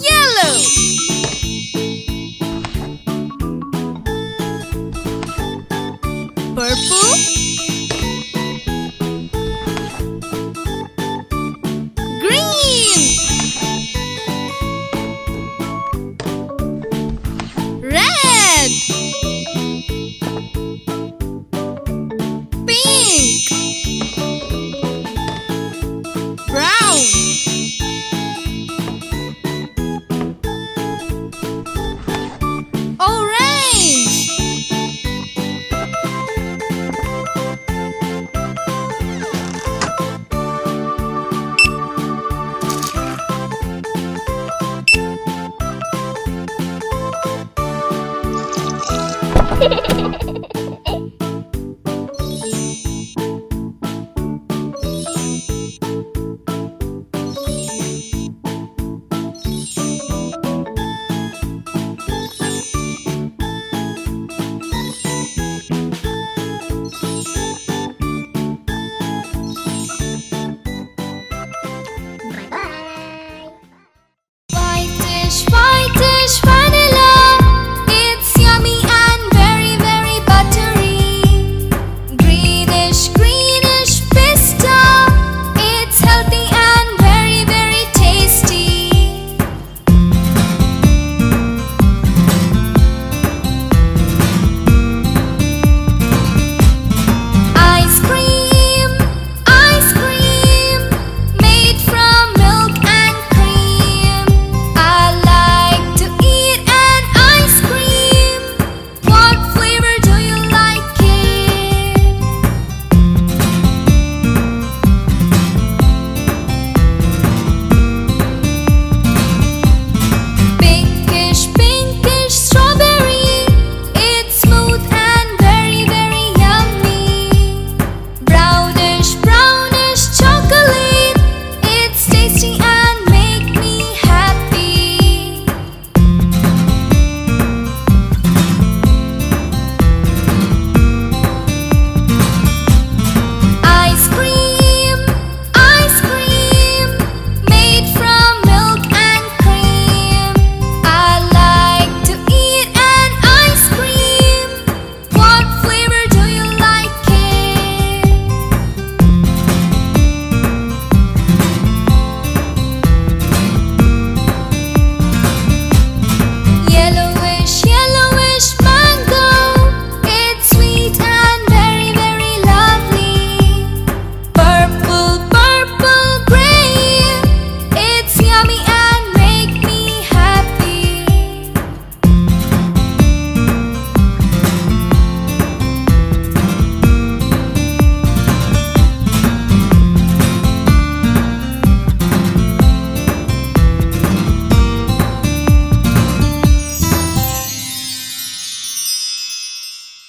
Yellow. Purple. Ha ha ha ha!